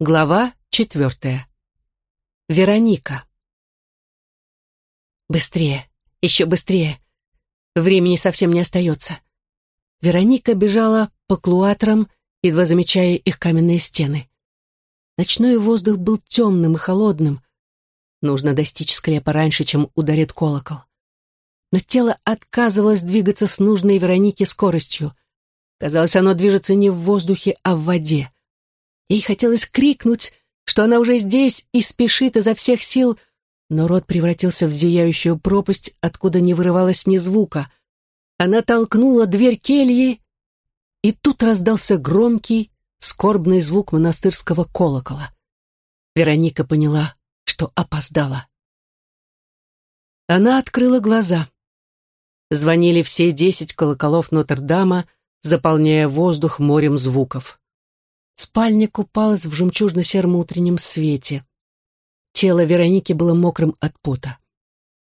Глава четвертая. Вероника. Быстрее, еще быстрее. Времени совсем не остается. Вероника бежала по клуатрам, едва замечая их каменные стены. Ночной воздух был темным и холодным. Нужно достичь склепа раньше, чем ударит колокол. Но тело отказывалось двигаться с нужной Веронике скоростью. Казалось, оно движется не в воздухе, а в воде. Ей хотелось крикнуть, что она уже здесь и спешит изо всех сил, но рот превратился в зияющую пропасть, откуда не вырывалось ни звука. Она толкнула дверь кельи, и тут раздался громкий, скорбный звук монастырского колокола. Вероника поняла, что опоздала. Она открыла глаза. Звонили все десять колоколов Нотр-Дама, заполняя воздух морем звуков. Спальня купалась в жемчужно-сером утреннем свете. Тело Вероники было мокрым от пота.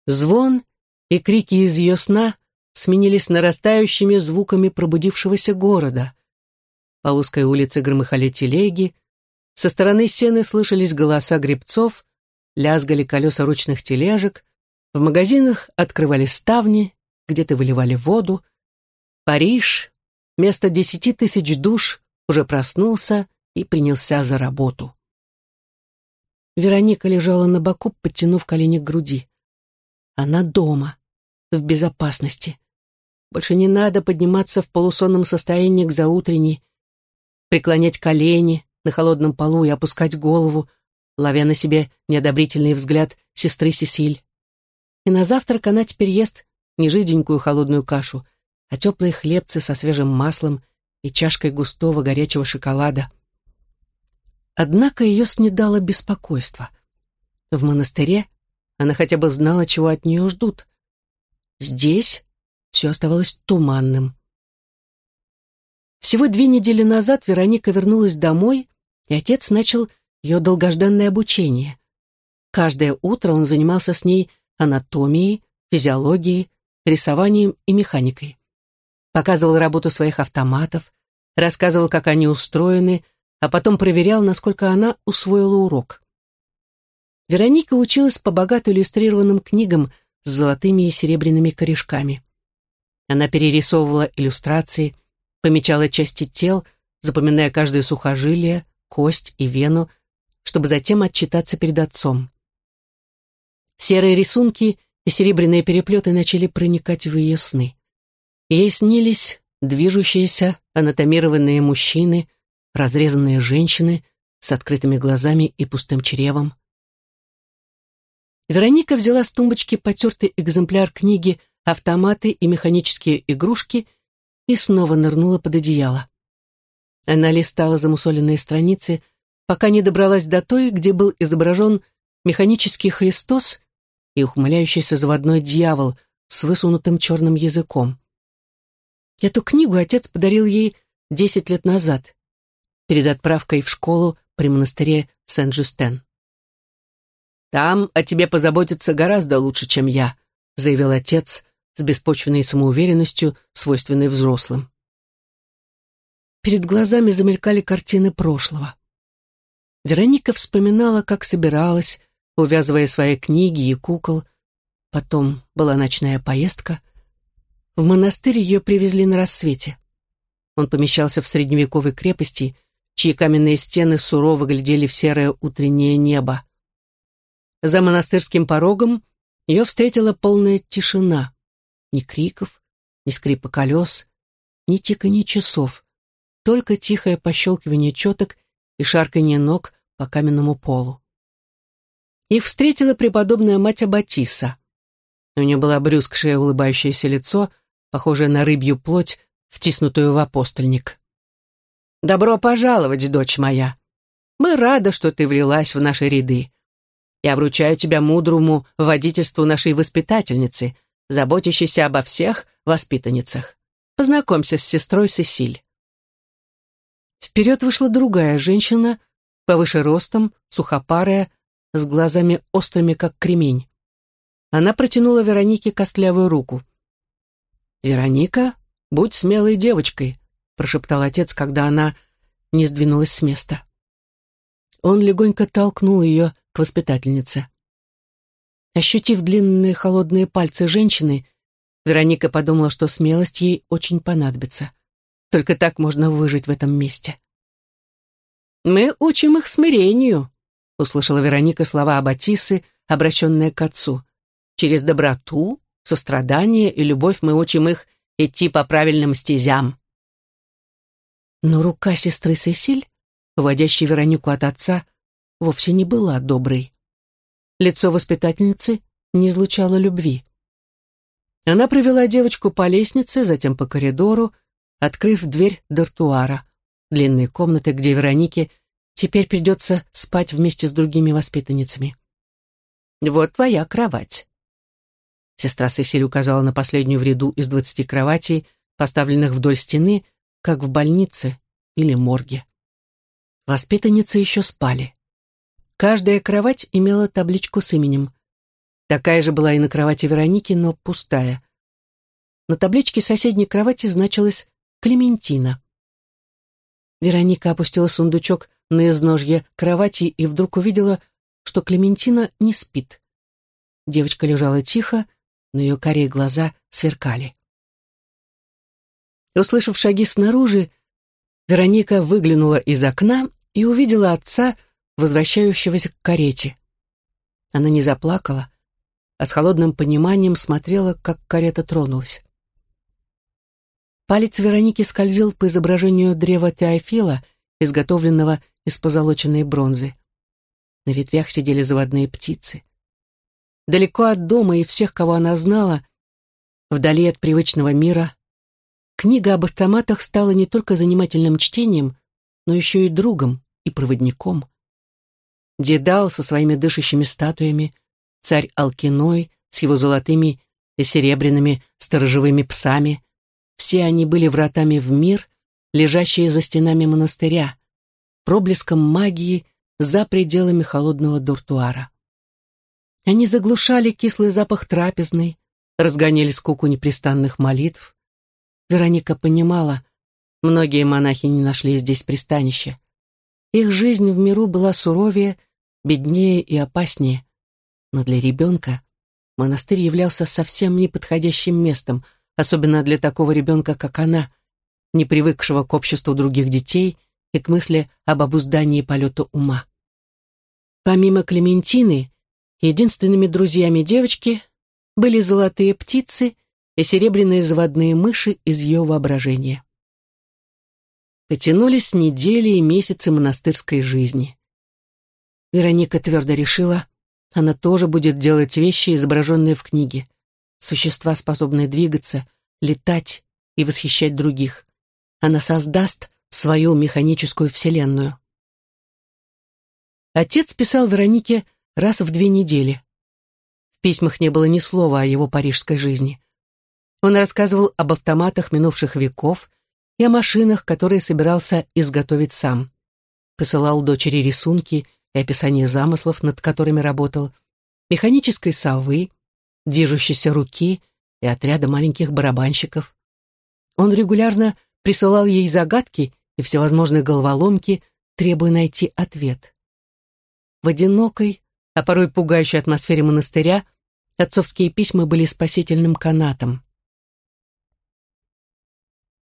Звон и крики из ее сна сменились нарастающими звуками пробудившегося города. По узкой улице громыхали телеги, со стороны сены слышались голоса гребцов, лязгали колеса ручных тележек, в магазинах открывали ставни, где-то выливали воду. Париж, место десяти тысяч душ, уже проснулся и принялся за работу. Вероника лежала на боку, подтянув колени к груди. Она дома, в безопасности. Больше не надо подниматься в полусонном состоянии к заутренней, преклонять колени на холодном полу и опускать голову, ловя на себе неодобрительный взгляд сестры Сесиль. И на завтрак она теперь ест не жиденькую холодную кашу, а теплые хлебцы со свежим маслом и чашкой густого горячего шоколада. Однако ее снедало беспокойство. В монастыре она хотя бы знала, чего от нее ждут. Здесь все оставалось туманным. Всего две недели назад Вероника вернулась домой, и отец начал ее долгожданное обучение. Каждое утро он занимался с ней анатомией, физиологией, рисованием и механикой показывал работу своих автоматов, рассказывал, как они устроены, а потом проверял, насколько она усвоила урок. Вероника училась по богато иллюстрированным книгам с золотыми и серебряными корешками. Она перерисовывала иллюстрации, помечала части тел, запоминая каждое сухожилие, кость и вену, чтобы затем отчитаться перед отцом. Серые рисунки и серебряные переплеты начали проникать в ее сны. Ей снились движущиеся анатомированные мужчины, разрезанные женщины с открытыми глазами и пустым чревом. Вероника взяла с тумбочки потертый экземпляр книги «Автоматы и механические игрушки» и снова нырнула под одеяло. Она листала замусоленные страницы, пока не добралась до той, где был изображен механический Христос и ухмыляющийся заводной дьявол с высунутым черным языком. Эту книгу отец подарил ей десять лет назад, перед отправкой в школу при монастыре Сен-Жюстен. «Там о тебе позаботятся гораздо лучше, чем я», заявил отец с беспочвенной самоуверенностью, свойственной взрослым. Перед глазами замелькали картины прошлого. Вероника вспоминала, как собиралась, увязывая свои книги и кукол. Потом была ночная поездка. В монастырь ее привезли на рассвете. Он помещался в средневековой крепости, чьи каменные стены сурово глядели в серое утреннее небо. За монастырским порогом ее встретила полная тишина. Ни криков, ни скрипа колес, ни тиканье часов, только тихое пощелкивание четок и шарканье ног по каменному полу. Их встретила преподобная мать Аббатиса. У нее было брюскшее улыбающееся лицо, похожая на рыбью плоть, втиснутую в апостольник. «Добро пожаловать, дочь моя! Мы рады, что ты влилась в наши ряды. Я вручаю тебя мудрому водительству нашей воспитательницы, заботящейся обо всех воспитанницах. Познакомься с сестрой Сесиль». Вперед вышла другая женщина, повыше ростом, сухопарая, с глазами острыми, как кремень. Она протянула Веронике костлявую руку. «Вероника, будь смелой девочкой», — прошептал отец, когда она не сдвинулась с места. Он легонько толкнул ее к воспитательнице. Ощутив длинные холодные пальцы женщины, Вероника подумала, что смелость ей очень понадобится. Только так можно выжить в этом месте. «Мы учим их смирению», — услышала Вероника слова Аббатисы, обращенные к отцу. «Через доброту, сострадание и любовь мы учим их идти по правильным стезям». Но рука сестры Сесиль, уводящей Веронику от отца, вовсе не была доброй. Лицо воспитательницы не излучало любви. Она провела девочку по лестнице, затем по коридору, открыв дверь дартуара, длинной комнаты, где Веронике теперь придется спать вместе с другими воспитанницами. «Вот твоя кровать». Сестра Сесиль указала на последнюю в ряду из двадцати кроватей, поставленных вдоль стены, как в больнице или морге. Воспитанницы еще спали. Каждая кровать имела табличку с именем. Такая же была и на кровати Вероники, но пустая. На табличке соседней кровати значилось «Клементина». Вероника опустила сундучок на изножье кровати и вдруг увидела, что Клементина не спит. Девочка лежала тихо, но ее карие глаза сверкали. Услышав шаги снаружи, Вероника выглянула из окна и увидела отца, возвращающегося к карете. Она не заплакала, а с холодным пониманием смотрела, как карета тронулась. Палец Вероники скользил по изображению древа Теофила, изготовленного из позолоченной бронзы. На ветвях сидели заводные птицы. Далеко от дома и всех, кого она знала, вдали от привычного мира, Книга об автоматах стала не только занимательным чтением, но еще и другом и проводником. Дедал со своими дышащими статуями, царь Алкиной с его золотыми и серебряными сторожевыми псами, все они были вратами в мир, лежащие за стенами монастыря, проблеском магии за пределами холодного дуртуара. Они заглушали кислый запах трапезной, разгоняли скуку непрестанных молитв, Вероника понимала, многие монахи не нашли здесь пристанища. Их жизнь в миру была суровее, беднее и опаснее. Но для ребенка монастырь являлся совсем неподходящим местом, особенно для такого ребенка, как она, не привыкшего к обществу других детей и к мысли об обуздании полета ума. Помимо Клементины, единственными друзьями девочки были золотые птицы и серебряные заводные мыши из ее воображения. Потянулись недели и месяцы монастырской жизни. Вероника твердо решила, она тоже будет делать вещи, изображенные в книге. Существа, способные двигаться, летать и восхищать других. Она создаст свою механическую вселенную. Отец писал Веронике раз в две недели. В письмах не было ни слова о его парижской жизни. Он рассказывал об автоматах минувших веков и о машинах, которые собирался изготовить сам. Посылал дочери рисунки и описание замыслов, над которыми работал, механической совы, движущейся руки и отряда маленьких барабанщиков. Он регулярно присылал ей загадки и всевозможные головоломки, требуя найти ответ. В одинокой, а порой пугающей атмосфере монастыря отцовские письма были спасительным канатом.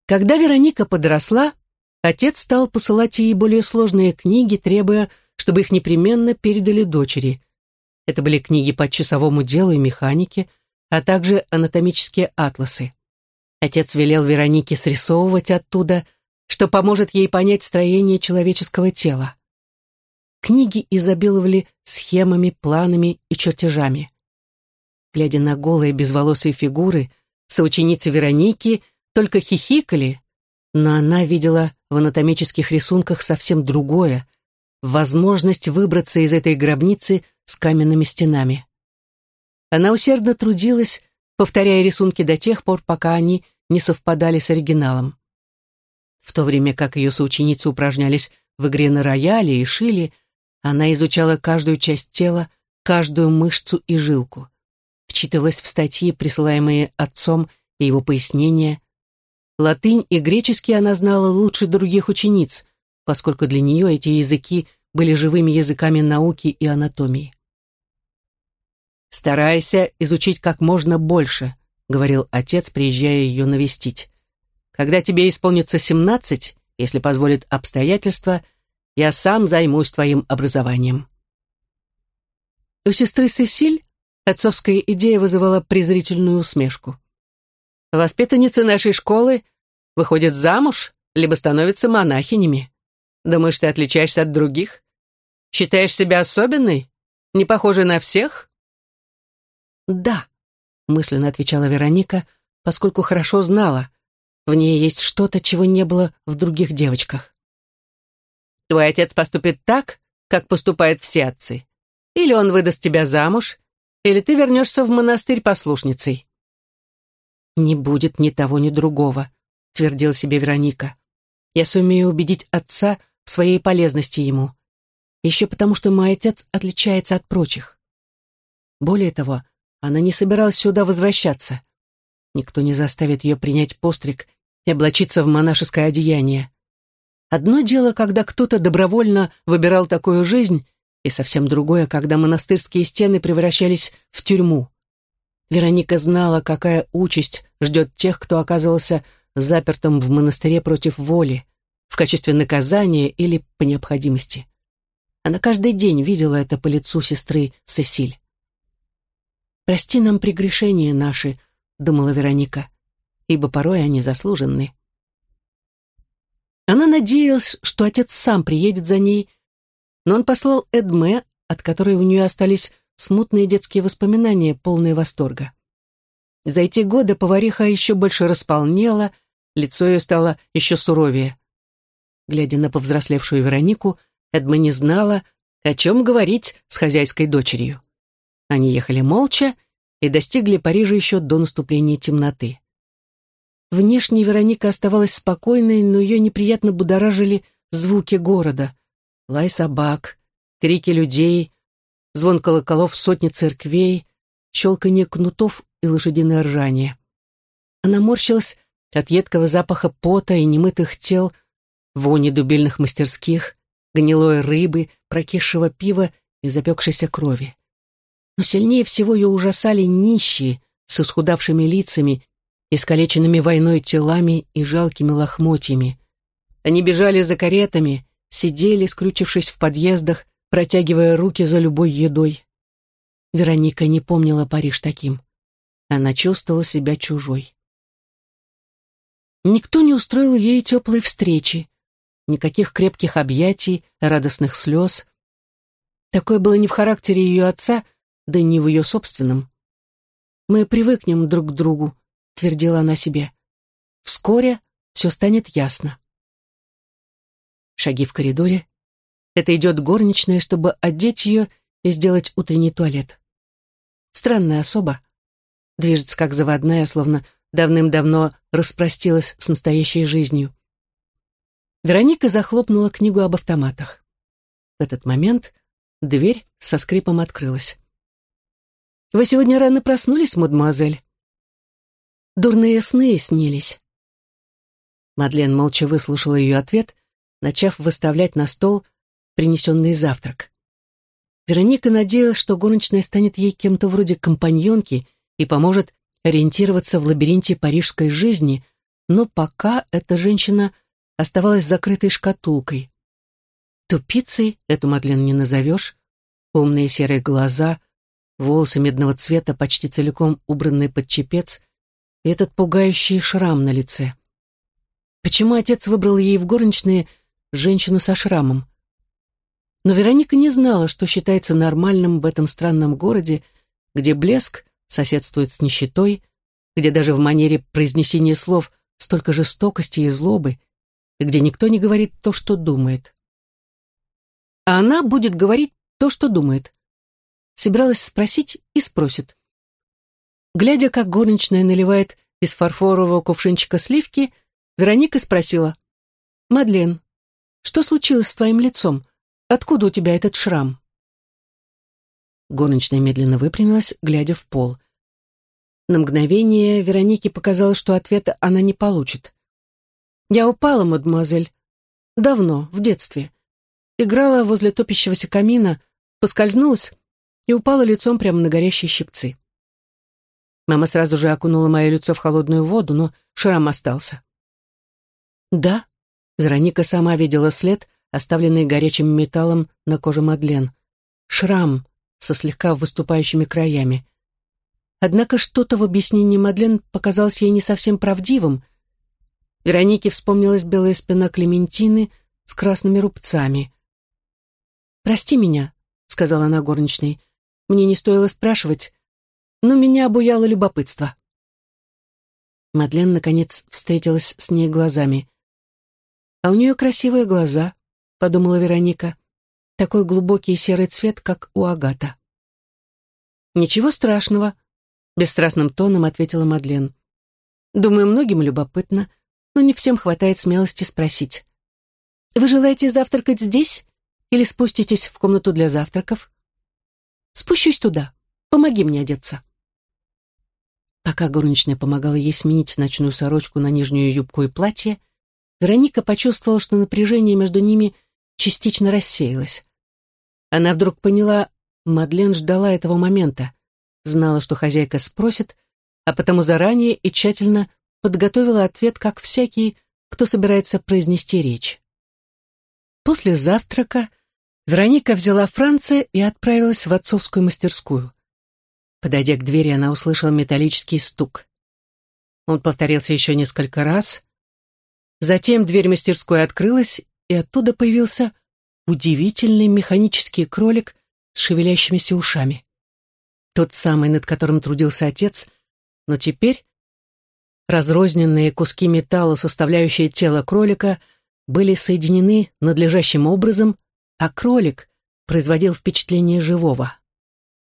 Когда Вероника подросла, отец стал посылать ей более сложные книги, требуя, чтобы их непременно передали дочери. Это были книги по часовому делу и механике, а также анатомические атласы. Отец велел Веронике срисовывать оттуда, что поможет ей понять строение человеческого тела. Книги изобиловали схемами, планами и чертежами. Глядя на голые безволосые фигуры, соученицы Вероники только хихикали, но она видела в анатомических рисунках совсем другое — возможность выбраться из этой гробницы с каменными стенами. Она усердно трудилась, повторяя рисунки до тех пор, пока они не совпадали с оригиналом. В то время как ее соученицы упражнялись в игре на рояле и шили, она изучала каждую часть тела, каждую мышцу и жилку. Вчитывалась в статьи, присылаемые отцом, и его пояснения, Латынь и греческий она знала лучше других учениц, поскольку для нее эти языки были живыми языками науки и анатомии. «Старайся изучить как можно больше», — говорил отец, приезжая ее навестить. «Когда тебе исполнится семнадцать, если позволит обстоятельства, я сам займусь твоим образованием». У сестры Сесиль отцовская идея вызывала презрительную усмешку. «Воспитанницы нашей школы выходят замуж, либо становятся монахинями. Думаешь, ты отличаешься от других? Считаешь себя особенной? Не похожей на всех?» «Да», — мысленно отвечала Вероника, поскольку хорошо знала, в ней есть что-то, чего не было в других девочках. «Твой отец поступит так, как поступают все отцы. Или он выдаст тебя замуж, или ты вернешься в монастырь послушницей». «Не будет ни того, ни другого», — твердила себе Вероника. «Я сумею убедить отца в своей полезности ему. Еще потому, что мой отец отличается от прочих. Более того, она не собиралась сюда возвращаться. Никто не заставит ее принять постриг и облачиться в монашеское одеяние. Одно дело, когда кто-то добровольно выбирал такую жизнь, и совсем другое, когда монастырские стены превращались в тюрьму. Вероника знала, какая участь ждет тех, кто оказывался запертым в монастыре против воли, в качестве наказания или по необходимости. Она каждый день видела это по лицу сестры Сесиль. «Прости нам прегрешения наши», — думала Вероника, «ибо порой они заслуженны». Она надеялась, что отец сам приедет за ней, но он послал Эдме, от которой у нее остались смутные детские воспоминания, полные восторга. За эти годы повариха еще больше располнела, лицо ее стало еще суровее. Глядя на повзрослевшую Веронику, Эдма не знала, о чем говорить с хозяйской дочерью. Они ехали молча и достигли Парижа еще до наступления темноты. Внешне Вероника оставалась спокойной, но ее неприятно будоражили звуки города. Лай собак, крики людей, звон колоколов сотни церквей, щелканье кнутов и лошадиное ржание. Она морщилась от едкого запаха пота и немытых тел, вони дубильных мастерских, гнилой рыбы, прокисшего пива и запекшейся крови. Но сильнее всего ее ужасали нищие с исхудавшими лицами, искалеченными войной телами и жалкими лохмотьями. Они бежали за каретами, сидели, скрючившись в подъездах, протягивая руки за любой едой. Вероника не помнила Париж таким. Она чувствовала себя чужой. Никто не устроил ей теплой встречи, никаких крепких объятий, радостных слез. Такое было не в характере ее отца, да и не в ее собственном. «Мы привыкнем друг к другу», — твердила она себе. «Вскоре все станет ясно». Шаги в коридоре. Это идет горничная, чтобы одеть ее и сделать утренний туалет. Странная особа. Движется как заводная, словно давным-давно распростилась с настоящей жизнью. Вероника захлопнула книгу об автоматах. В этот момент дверь со скрипом открылась. «Вы сегодня рано проснулись, мадемуазель?» «Дурные сны снились». Мадлен молча выслушала ее ответ, начав выставлять на стол принесенный завтрак. Вероника надеялась, что горничная станет ей кем-то вроде компаньонки и поможет ориентироваться в лабиринте парижской жизни, но пока эта женщина оставалась закрытой шкатулкой. Тупицей эту Мадлен не назовешь, умные серые глаза — волосы медного цвета, почти целиком убранные под чепец, и этот пугающий шрам на лице. Почему отец выбрал ей в горничные женщину со шрамом? Но Вероника не знала, что считается нормальным в этом странном городе, где блеск соседствует с нищетой, где даже в манере произнесения слов столько жестокости и злобы, и где никто не говорит то, что думает. А она будет говорить то, что думает собиралась спросить и спросит. Глядя, как горничная наливает из фарфорового кувшинчика сливки, Вероника спросила. «Мадлен, что случилось с твоим лицом? Откуда у тебя этот шрам?» Горничная медленно выпрямилась, глядя в пол. На мгновение Веронике показалось, что ответа она не получит. «Я упала, мадемуазель. Давно, в детстве. играла возле топящегося камина, поскользнулась и упала лицом прямо на горящие щипцы. Мама сразу же окунула мое лицо в холодную воду, но шрам остался. Да, Вероника сама видела след, оставленный горячим металлом на коже Мадлен. Шрам со слегка выступающими краями. Однако что-то в объяснении Мадлен показалось ей не совсем правдивым. Веронике вспомнилась белая спина Клементины с красными рубцами. «Прости меня», — сказала она горничной. «Мне не стоило спрашивать, но меня обуяло любопытство». Мадлен, наконец, встретилась с ней глазами. «А у нее красивые глаза», — подумала Вероника. «Такой глубокий серый цвет, как у Агата». «Ничего страшного», Бесстрастным тоном ответила Мадлен. Думаю, многим любопытно, но не всем хватает смелости спросить. Вы желаете завтракать здесь или спуститесь в комнату для завтраков? Спущусь туда. Помоги мне одеться. Пока горничная помогала ей сменить ночную сорочку на нижнюю юбку и платье, Вероника почувствовала, что напряжение между ними частично рассеялось. Она вдруг поняла, Мадлен ждала этого момента знала, что хозяйка спросит, а потому заранее и тщательно подготовила ответ, как всякий, кто собирается произнести речь. После завтрака Вероника взяла Франца и отправилась в отцовскую мастерскую. Подойдя к двери, она услышала металлический стук. Он повторился еще несколько раз. Затем дверь мастерской открылась, и оттуда появился удивительный механический кролик с шевелящимися ушами тот самый, над которым трудился отец, но теперь разрозненные куски металла, составляющие тело кролика, были соединены надлежащим образом, а кролик производил впечатление живого.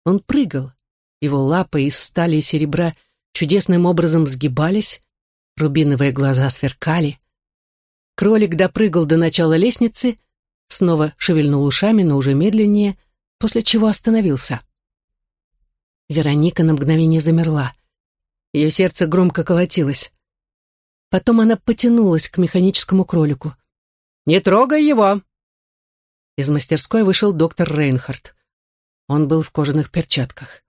Он прыгал, его лапы из стали и серебра чудесным образом сгибались, рубиновые глаза сверкали. Кролик допрыгал до начала лестницы, снова шевельнул ушами, но уже медленнее, после чего остановился. Вероника на мгновение замерла. Ее сердце громко колотилось. Потом она потянулась к механическому кролику. «Не трогай его!» Из мастерской вышел доктор Рейнхард. Он был в кожаных перчатках.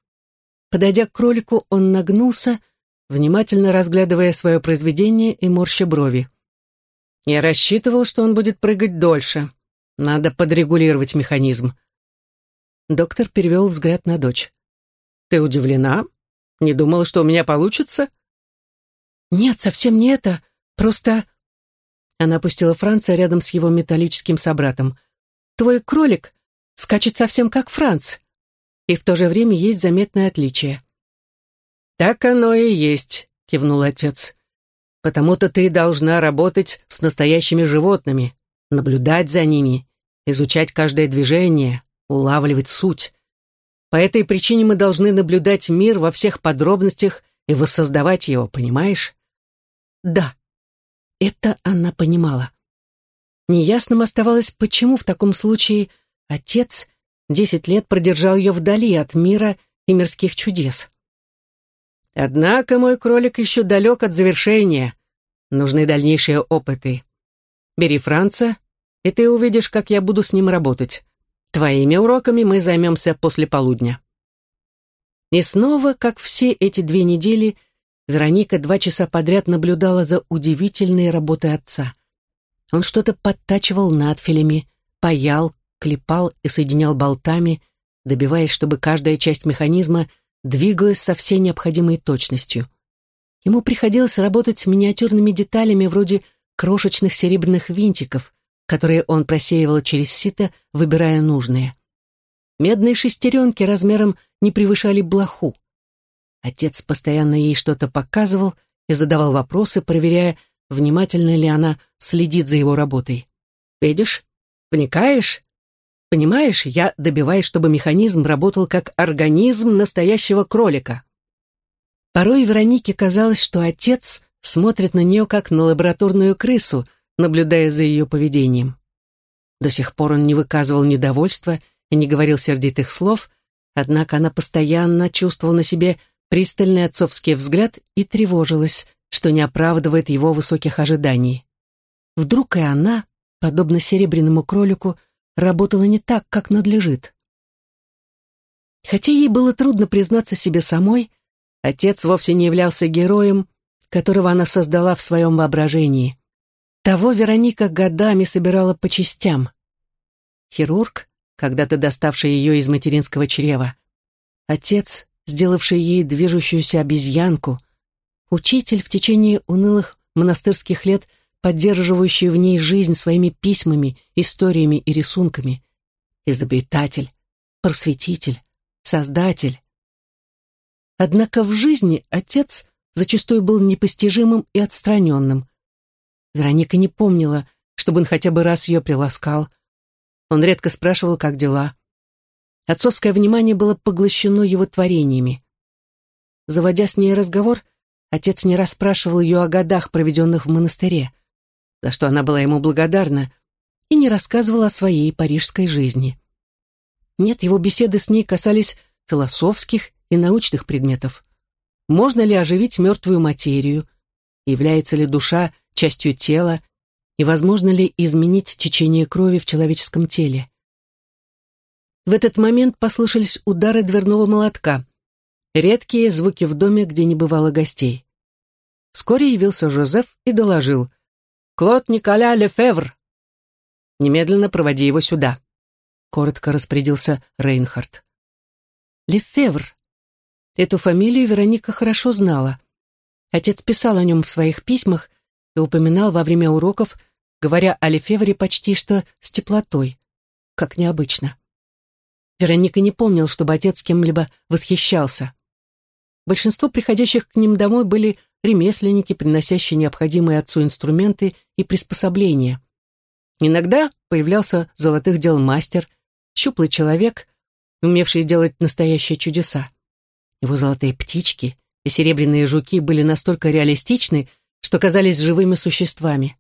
Подойдя к кролику, он нагнулся, внимательно разглядывая свое произведение и морща брови. «Я рассчитывал, что он будет прыгать дольше. Надо подрегулировать механизм». Доктор перевел взгляд на дочь. Ты удивлена? Не думала, что у меня получится? Нет, совсем не это. Просто... Она опустила Франца рядом с его металлическим собратом. Твой кролик скачет совсем как Франц. И в то же время есть заметное отличие. Так оно и есть, кивнул отец. Потому-то ты должна работать с настоящими животными, наблюдать за ними, изучать каждое движение, улавливать суть. По этой причине мы должны наблюдать мир во всех подробностях и воссоздавать его, понимаешь? Да, это она понимала. Неясным оставалось, почему в таком случае отец десять лет продержал ее вдали от мира и мирских чудес. Однако мой кролик еще далек от завершения. Нужны дальнейшие опыты. Бери Франца, и ты увидишь, как я буду с ним работать. Твоими уроками мы займемся после полудня». И снова, как все эти две недели, Вероника два часа подряд наблюдала за удивительной работой отца. Он что-то подтачивал надфилями, паял, клепал и соединял болтами, добиваясь, чтобы каждая часть механизма двигалась со всей необходимой точностью. Ему приходилось работать с миниатюрными деталями вроде крошечных серебряных винтиков, которые он просеивал через сито, выбирая нужные. Медные шестеренки размером не превышали блоху. Отец постоянно ей что-то показывал и задавал вопросы, проверяя, внимательно ли она следит за его работой. «Видишь? Вникаешь? Понимаешь, я добиваюсь, чтобы механизм работал как организм настоящего кролика». Порой Веронике казалось, что отец смотрит на нее как на лабораторную крысу, наблюдая за ее поведением. До сих пор он не выказывал недовольства и не говорил сердитых слов, однако она постоянно чувствовала на себе пристальный отцовский взгляд и тревожилась, что не оправдывает его высоких ожиданий. Вдруг и она, подобно серебряному кролику, работала не так, как надлежит. Хотя ей было трудно признаться себе самой, отец вовсе не являлся героем, которого она создала в своем воображении. Того Вероника годами собирала по частям. Хирург, когда-то доставший ее из материнского чрева. Отец, сделавший ей движущуюся обезьянку. Учитель в течение унылых монастырских лет, поддерживающий в ней жизнь своими письмами, историями и рисунками. Изобретатель, просветитель, создатель. Однако в жизни отец зачастую был непостижимым и отстраненным. Вероника не помнила, чтобы он хотя бы раз ее приласкал. Он редко спрашивал, как дела. Отцовское внимание было поглощено его творениями. Заводя с ней разговор, отец не расспрашивал ее о годах, проведенных в монастыре, за что она была ему благодарна, и не рассказывал о своей парижской жизни. Нет, его беседы с ней касались философских и научных предметов. Можно ли оживить мертвую материю? Является ли душа частью тела? И возможно ли изменить течение крови в человеческом теле? В этот момент послышались удары дверного молотка. Редкие звуки в доме, где не бывало гостей. Вскоре явился Жозеф и доложил. «Клод Николя Лефевр!» «Немедленно проводи его сюда», — коротко распорядился Рейнхард. Лефевр. Эту фамилию Вероника хорошо знала. Отец писал о нем в своих письмах и упоминал во время уроков, говоря о Лефевре почти что с теплотой. Как необычно. Вероника не помнил, чтобы отец кем-либо восхищался. Большинство приходящих к ним домой были ремесленники, приносящие необходимые отцу инструменты и приспособления. Иногда появлялся золотых дел мастер, щуплый человек, умевший делать настоящие чудеса. Его золотые птички и серебряные жуки были настолько реалистичны, что казались живыми существами.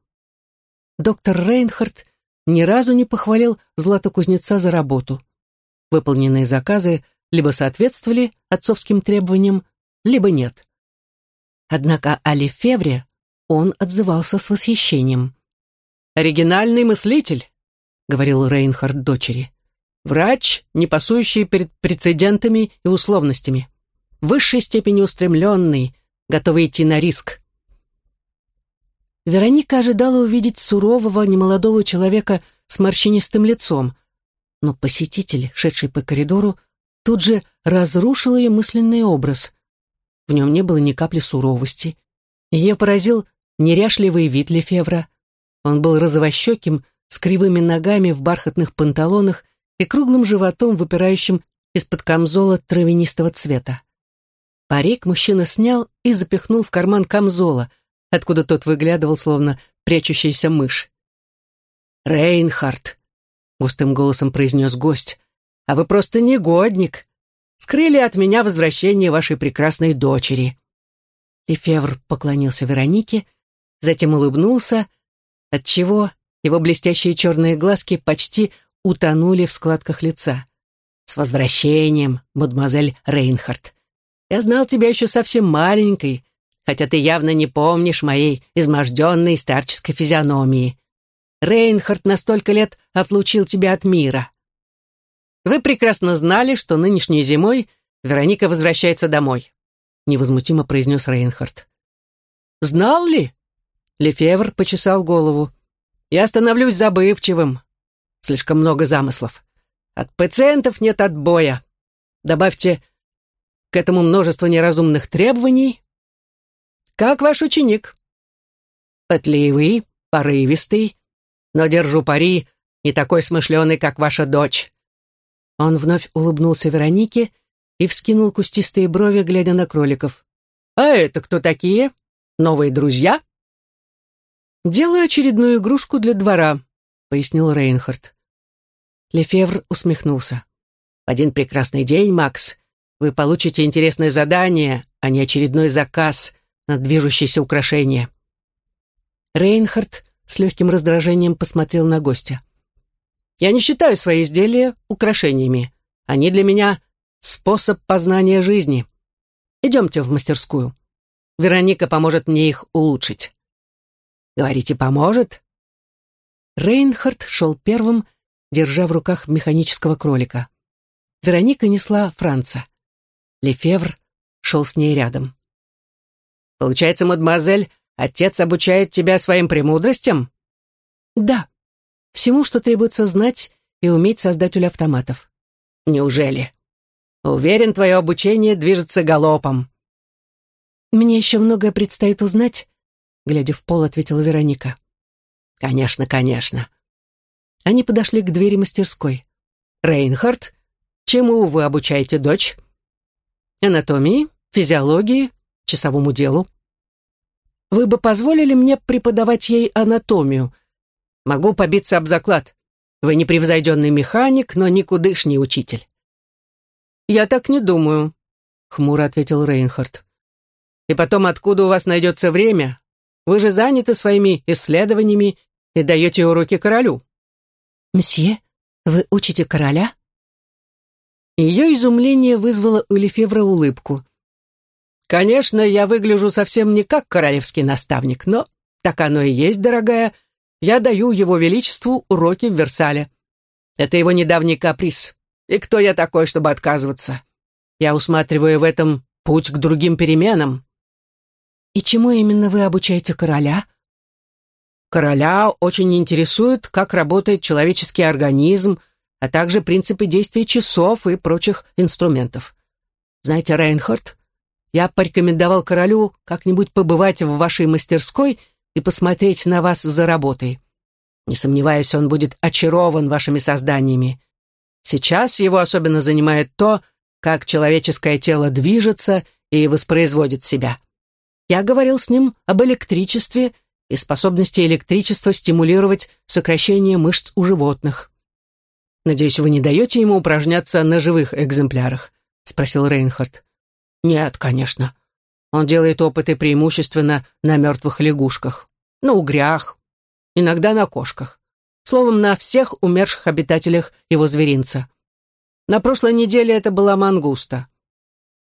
Доктор Рейнхард ни разу не похвалил златокузнеца за работу. Выполненные заказы либо соответствовали отцовским требованиям, либо нет. Однако о Лефевре он отзывался с восхищением. «Оригинальный мыслитель», — говорил Рейнхард дочери. «Врач, не пасующий перед прецедентами и условностями. В высшей степени устремленный, готовый идти на риск». Вероника ожидала увидеть сурового немолодого человека с морщинистым лицом, но посетитель, шедший по коридору, тут же разрушил ее мысленный образ. В нем не было ни капли суровости. Ее поразил неряшливый вид Лефевра. Он был розовощеким, с кривыми ногами в бархатных панталонах и круглым животом, выпирающим из-под камзола травянистого цвета. Парик мужчина снял и запихнул в карман камзола, откуда тот выглядывал, словно прячущаяся мышь. «Рейнхард», густым голосом произнес гость. «А вы просто негодник. Скрыли от меня возвращение вашей прекрасной дочери». Лефевр поклонился Веронике, затем улыбнулся, отчего его блестящие черные глазки почти утонули в складках лица. «С возвращением, мадемуазель Рейнхард. Я знал тебя еще совсем маленькой, хотя ты явно не помнишь моей изможденной старческой физиономии. Рейнхард на столько лет отлучил тебя от мира. Вы прекрасно знали, что нынешней зимой Вероника возвращается домой», — невозмутимо произнес Рейнхард. «Знал ли?» — Лефевр почесал голову. «Я становлюсь забывчивым. Слишком много замыслов. От пациентов нет отбоя. Добавьте к этому множество неразумных требований. Как ваш ученик?» «Пытливый, порывистый, но держу пари, не такой смышленый, как ваша дочь». Он вновь улыбнулся Веронике и вскинул кустистые брови, глядя на кроликов. «А это кто такие? Новые друзья?» «Делаю очередную игрушку для двора», — пояснил Рейнхард. Лефевр усмехнулся. «В один прекрасный день, Макс, вы получите интересное задание, а не очередной заказ на движущееся украшение». Рейнхард с легким раздражением посмотрел на гостя. «Я не считаю свои изделия украшениями. Они для меня способ познания жизни. Идемте в мастерскую. Вероника поможет мне их улучшить». «Говорите, поможет?» Рейнхард шел первым, держа в руках механического кролика. Вероника несла Франца. Лефевр шел с ней рядом. «Получается, мадемуазель, отец обучает тебя своим премудростям?» «Да, всему, что требуется знать и уметь создателю автоматов». «Неужели? Уверен, твое обучение движется галопом». «Мне еще многое предстоит узнать», — глядя в пол, ответила Вероника. «Конечно, конечно». Они подошли к двери мастерской. «Рейнхард, чему вы обучаете дочь?» «Анатомии, физиологии, часовому делу». «Вы бы позволили мне преподавать ей анатомию? Могу побиться об заклад. Вы непревзойденный механик, но никудышний учитель». «Я так не думаю», — хмуро ответил Рейнхард. «И потом, откуда у вас найдется время? Вы же заняты своими исследованиями и даете уроки королю». «Мсье, вы учите короля?» Ее изумление вызвало у Лефевра улыбку. «Конечно, я выгляжу совсем не как королевский наставник, но так оно и есть, дорогая. Я даю его величеству уроки в Версале. Это его недавний каприз. И кто я такой, чтобы отказываться? Я усматриваю в этом путь к другим переменам». «И чему именно вы обучаете короля?» Короля очень интересует, как работает человеческий организм, а также принципы действия часов и прочих инструментов. Знаете, Рейнхард, я порекомендовал королю как-нибудь побывать в вашей мастерской и посмотреть на вас за работой. Не сомневаюсь, он будет очарован вашими созданиями. Сейчас его особенно занимает то, как человеческое тело движется и воспроизводит себя. Я говорил с ним об электричестве и способности электричества стимулировать сокращение мышц у животных. «Надеюсь, вы не даете ему упражняться на живых экземплярах?» — спросил Рейнхард. «Нет, конечно. Он делает опыты преимущественно на мертвых лягушках, на угрях, иногда на кошках. Словом, на всех умерших обитателях его зверинца. На прошлой неделе это была мангуста.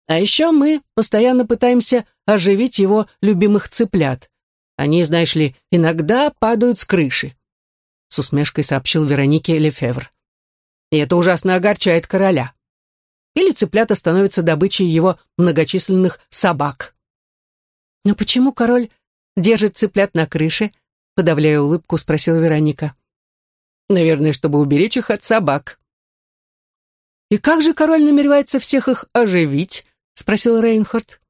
А еще мы постоянно пытаемся оживить его любимых цыплят. Они, знаешь ли, иногда падают с крыши», — с усмешкой сообщил Веронике Лефевр. «И это ужасно огорчает короля. Или цыплята становятся добычей его многочисленных собак». «Но почему король держит цыплят на крыше?» — подавляя улыбку, спросила Вероника. «Наверное, чтобы уберечь их от собак». «И как же король намеревается всех их оживить?» — спросил Рейнхард.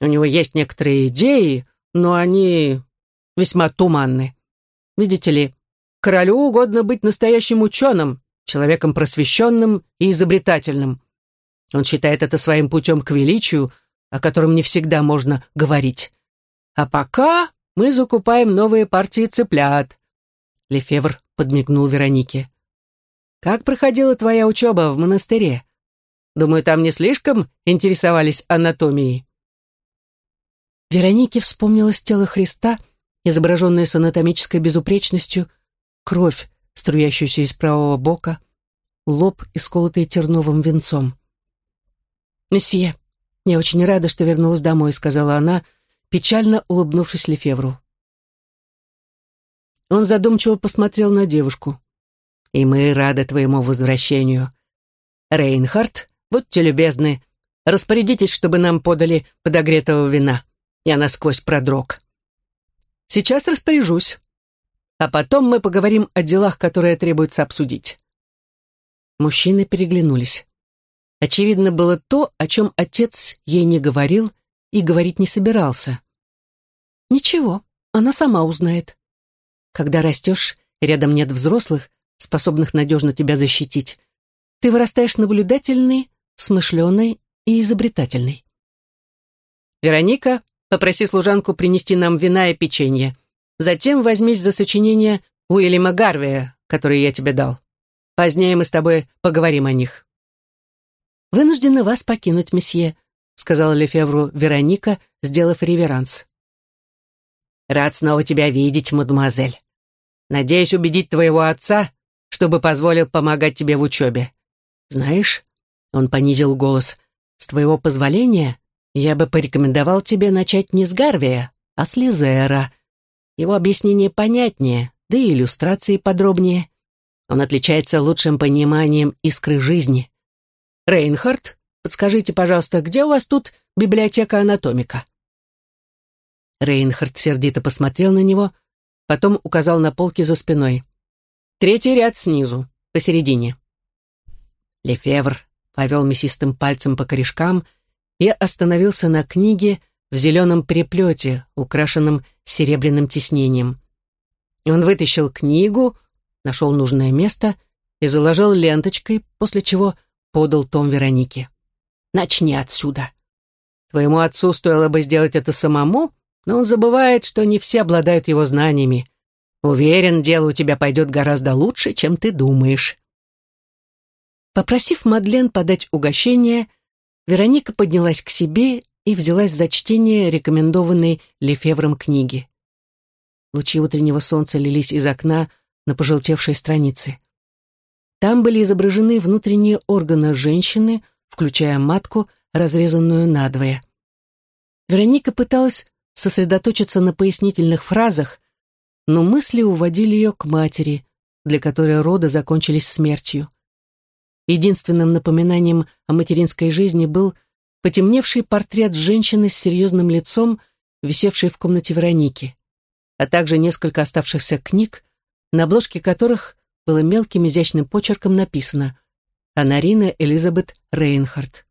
«У него есть некоторые идеи, но они весьма туманны. Видите ли, королю угодно быть настоящим ученым, человеком просвещенным и изобретательным. Он считает это своим путем к величию, о котором не всегда можно говорить. А пока мы закупаем новые партии цыплят. Лефевр подмигнул Веронике. Как проходила твоя учеба в монастыре? Думаю, там не слишком интересовались анатомией. Веронике вспомнилось тело Христа, изображенное с анатомической безупречностью, кровь, струящуюся из правого бока, лоб, исколотый терновым венцом. «Месье, я очень рада, что вернулась домой», — сказала она, печально улыбнувшись Лефевру. Он задумчиво посмотрел на девушку. «И мы рады твоему возвращению. Рейнхард, будьте любезны, распорядитесь, чтобы нам подали подогретого вина». Я насквозь продрог. Сейчас распоряжусь. А потом мы поговорим о делах, которые требуется обсудить. Мужчины переглянулись. Очевидно было то, о чем отец ей не говорил и говорить не собирался. Ничего, она сама узнает. Когда растешь, рядом нет взрослых, способных надежно тебя защитить. Ты вырастаешь наблюдательный, смышленый и изобретательный. Вероника Попроси служанку принести нам вина и печенье. Затем возьмись за сочинение Уильяма Гарвия, которое я тебе дал. Позднее мы с тобой поговорим о них». «Вынуждена вас покинуть, месье», — сказала Лефевру Вероника, сделав реверанс. «Рад снова тебя видеть, мадемуазель. Надеюсь убедить твоего отца, чтобы позволил помогать тебе в учебе. Знаешь, — он понизил голос, — с твоего позволения я бы порекомендовал тебе начать не с Гарвия, а с Лизера. Его объяснение понятнее, да и иллюстрации подробнее. Он отличается лучшим пониманием искры жизни. Рейнхард, подскажите, пожалуйста, где у вас тут библиотека анатомика?» Рейнхард сердито посмотрел на него, потом указал на полки за спиной. «Третий ряд снизу, посередине». Лефевр повел мясистым пальцем по корешкам и остановился на книге в зеленом переплете, украшенном серебряным тиснением. Он вытащил книгу, нашел нужное место и заложил ленточкой, после чего подал том Веронике. «Начни отсюда. Твоему отцу стоило бы сделать это самому, но он забывает, что не все обладают его знаниями. Уверен, дело у тебя пойдет гораздо лучше, чем ты думаешь». Попросив Мадлен подать угощение, Вероника поднялась к себе и взялась за чтение рекомендованной Лефевром книги. Лучи утреннего солнца лились из окна на пожелтевшей странице. Там были изображены внутренние органы женщины, включая матку, разрезанную надвое. Вероника пыталась сосредоточиться на пояснительных фразах, но мысли уводили ее к матери, для которой роды закончились смертью. Единственным напоминанием о материнской жизни был потемневший портрет женщины с серьезным лицом, висевший в комнате Вероники, а также несколько оставшихся книг, на обложке которых было мелким изящным почерком написано «Анарина Элизабет Рейнхард».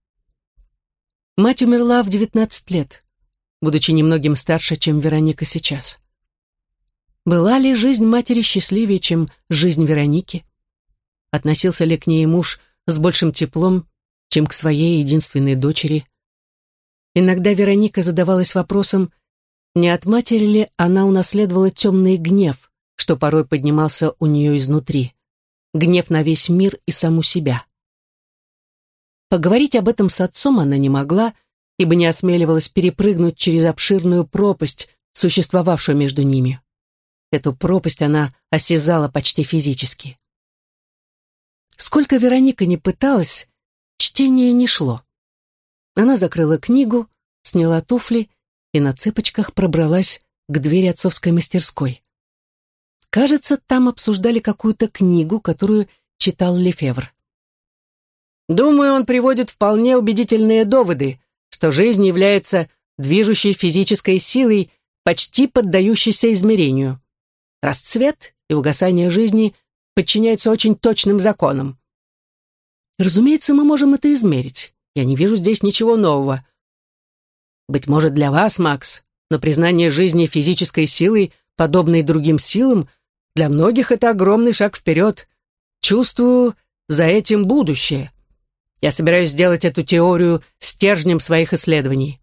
Мать умерла в 19 лет, будучи немногим старше, чем Вероника сейчас. Была ли жизнь матери счастливее, чем жизнь Вероники? Относился ли к ней муж с большим теплом, чем к своей единственной дочери? Иногда Вероника задавалась вопросом, не от матери ли она унаследовала темный гнев, что порой поднимался у нее изнутри. Гнев на весь мир и саму себя. Поговорить об этом с отцом она не могла, ибо не осмеливалась перепрыгнуть через обширную пропасть, существовавшую между ними. Эту пропасть она осязала почти физически. Сколько Вероника не пыталась, чтение не шло. Она закрыла книгу, сняла туфли и на цыпочках пробралась к двери отцовской мастерской. Кажется, там обсуждали какую-то книгу, которую читал Лефевр. Думаю, он приводит вполне убедительные доводы, что жизнь является движущей физической силой, почти поддающейся измерению. Расцвет и угасание жизни подчиняются очень точным законам. Разумеется, мы можем это измерить. Я не вижу здесь ничего нового. Быть может, для вас, Макс, но признание жизни физической силой, подобной другим силам, для многих это огромный шаг вперед. Чувствую за этим будущее. Я собираюсь сделать эту теорию стержнем своих исследований.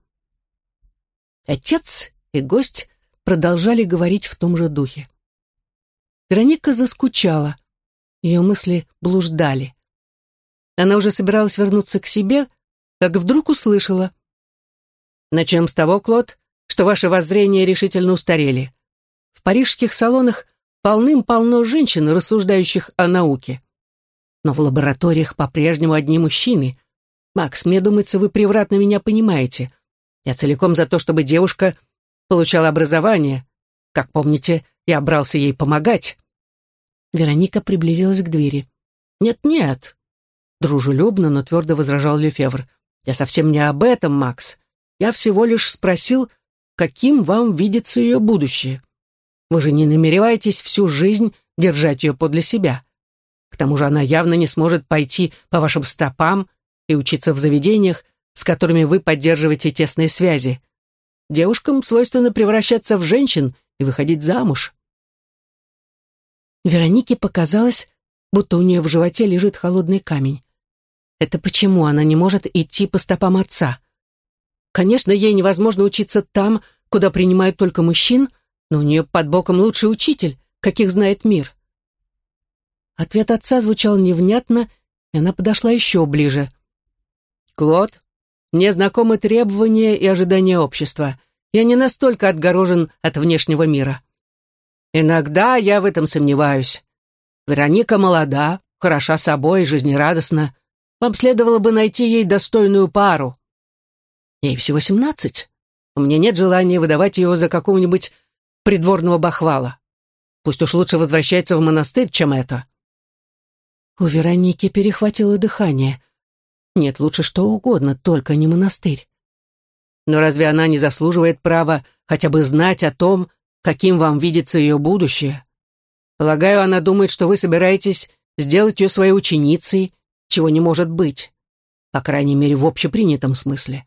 Отец и гость продолжали говорить в том же духе. Вероника заскучала. Ее мысли блуждали. Она уже собиралась вернуться к себе, как вдруг услышала. «Начнем с того, Клод, что ваши воззрения решительно устарели. В парижских салонах полным-полно женщин, рассуждающих о науке. Но в лабораториях по-прежнему одни мужчины. Макс, мне думается, вы превратно меня понимаете. Я целиком за то, чтобы девушка получала образование. Как помните, я брался ей помогать. Вероника приблизилась к двери. «Нет-нет», — дружелюбно, но твердо возражал Лефевр. «Я совсем не об этом, Макс. Я всего лишь спросил, каким вам видится ее будущее. Вы же не намереваетесь всю жизнь держать ее подле себя. К тому же она явно не сможет пойти по вашим стопам и учиться в заведениях, с которыми вы поддерживаете тесные связи. Девушкам свойственно превращаться в женщин и выходить замуж. Веронике показалось, будто у нее в животе лежит холодный камень. Это почему она не может идти по стопам отца? Конечно, ей невозможно учиться там, куда принимают только мужчин, но у нее под боком лучший учитель, каких знает мир. Ответ отца звучал невнятно, и она подошла еще ближе. «Клод, мне знакомы требования и ожидания общества. Я не настолько отгорожен от внешнего мира. Иногда я в этом сомневаюсь. Вероника молода, хороша собой, жизнерадостна. Вам следовало бы найти ей достойную пару. Ей всего семнадцать. У меня нет желания выдавать ее за какого-нибудь придворного бахвала. Пусть уж лучше возвращается в монастырь, чем это. У Вероники перехватило дыхание. Нет, лучше что угодно, только не монастырь. Но разве она не заслуживает права хотя бы знать о том, каким вам видится ее будущее? Полагаю, она думает, что вы собираетесь сделать ее своей ученицей, чего не может быть. По крайней мере, в общепринятом смысле.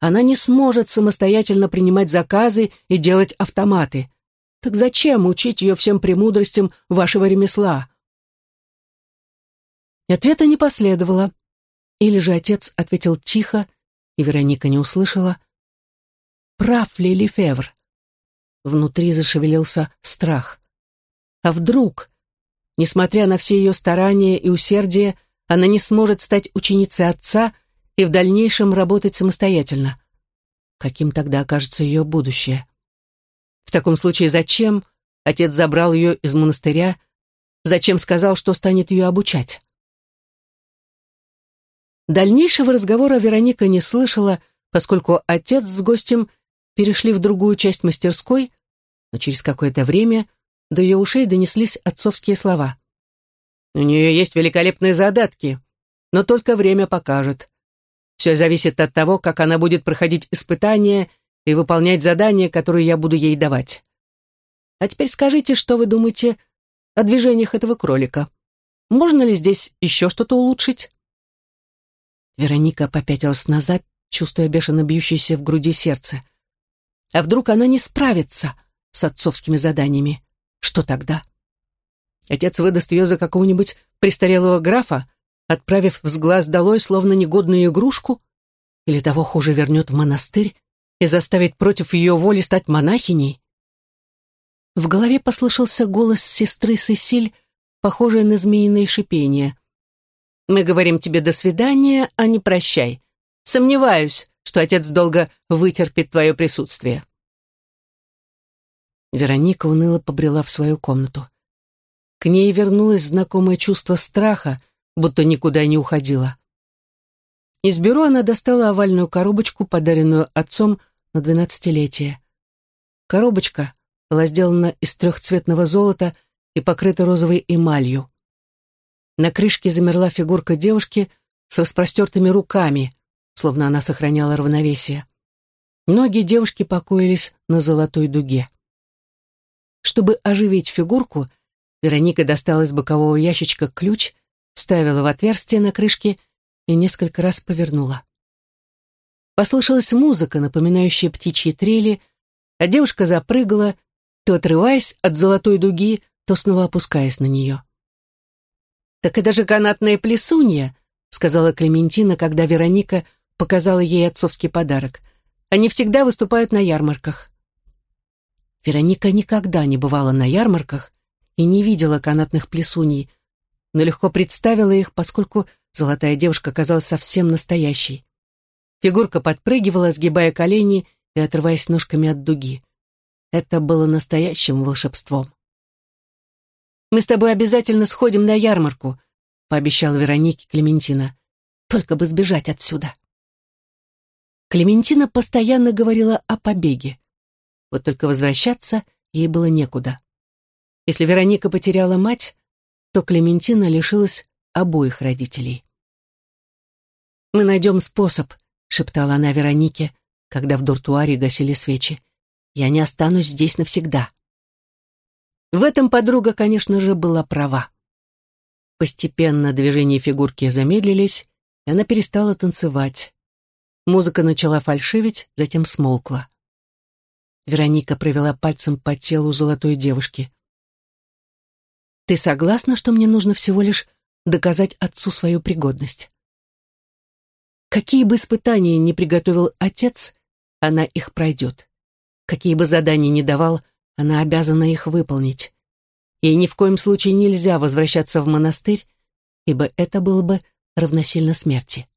Она не сможет самостоятельно принимать заказы и делать автоматы. Так зачем учить ее всем премудростям вашего ремесла? Ответа не последовало. Или же отец ответил тихо, и Вероника не услышала — Прав ли Лефевр? Внутри зашевелился страх. А вдруг, несмотря на все ее старания и усердие, она не сможет стать ученицей отца и в дальнейшем работать самостоятельно? Каким тогда окажется ее будущее? В таком случае зачем отец забрал ее из монастыря, зачем сказал, что станет ее обучать? Дальнейшего разговора Вероника не слышала, поскольку отец с гостем перешли в другую часть мастерской, но через какое-то время до ее ушей донеслись отцовские слова. «У нее есть великолепные задатки, но только время покажет. Все зависит от того, как она будет проходить испытания и выполнять задания, которые я буду ей давать. А теперь скажите, что вы думаете о движениях этого кролика. Можно ли здесь еще что-то улучшить?» Вероника попятилась назад, чувствуя бешено бьющееся в груди сердце. А вдруг она не справится с отцовскими заданиями? Что тогда? Отец выдаст ее за какого-нибудь престарелого графа, отправив с долой, словно негодную игрушку? Или того хуже вернет в монастырь и заставит против ее воли стать монахиней? В голове послышался голос сестры Сесиль, похожий на змеиное шипение. «Мы говорим тебе до свидания, а не прощай. Сомневаюсь, что отец долго вытерпит твое присутствие. Вероника уныло побрела в свою комнату. К ней вернулось знакомое чувство страха, будто никуда не уходила. Из бюро она достала овальную коробочку, подаренную отцом на двенадцатилетие. Коробочка была сделана из трехцветного золота и покрыта розовой эмалью. На крышке замерла фигурка девушки с распростертыми руками, словно она сохраняла равновесие. Ноги девушки покоились на золотой дуге. Чтобы оживить фигурку, Вероника достала из бокового ящичка ключ, вставила в отверстие на крышке и несколько раз повернула. Послышалась музыка, напоминающая птичьи трели, а девушка запрыгала, то отрываясь от золотой дуги, то снова опускаясь на нее. «Так это же канатная плесунья», — сказала Клементина, когда Вероника показала ей отцовский подарок. Они всегда выступают на ярмарках. Вероника никогда не бывала на ярмарках и не видела канатных плесуней, но легко представила их, поскольку золотая девушка казалась совсем настоящей. Фигурка подпрыгивала, сгибая колени и отрываясь ножками от дуги. Это было настоящим волшебством. «Мы с тобой обязательно сходим на ярмарку», — пообещала Веронике Клементина. «Только бы сбежать отсюда». Клементина постоянно говорила о побеге. Вот только возвращаться ей было некуда. Если Вероника потеряла мать, то Клементина лишилась обоих родителей. «Мы найдем способ», — шептала она Веронике, когда в дуртуаре гасили свечи. «Я не останусь здесь навсегда». В этом подруга, конечно же, была права. Постепенно движения фигурки замедлились, и она перестала танцевать. Музыка начала фальшивить, затем смолкла. Вероника провела пальцем по телу золотой девушки. «Ты согласна, что мне нужно всего лишь доказать отцу свою пригодность?» Какие бы испытания ни приготовил отец, она их пройдет. Какие бы задания ни давал, она обязана их выполнить. Ей ни в коем случае нельзя возвращаться в монастырь, ибо это было бы равносильно смерти.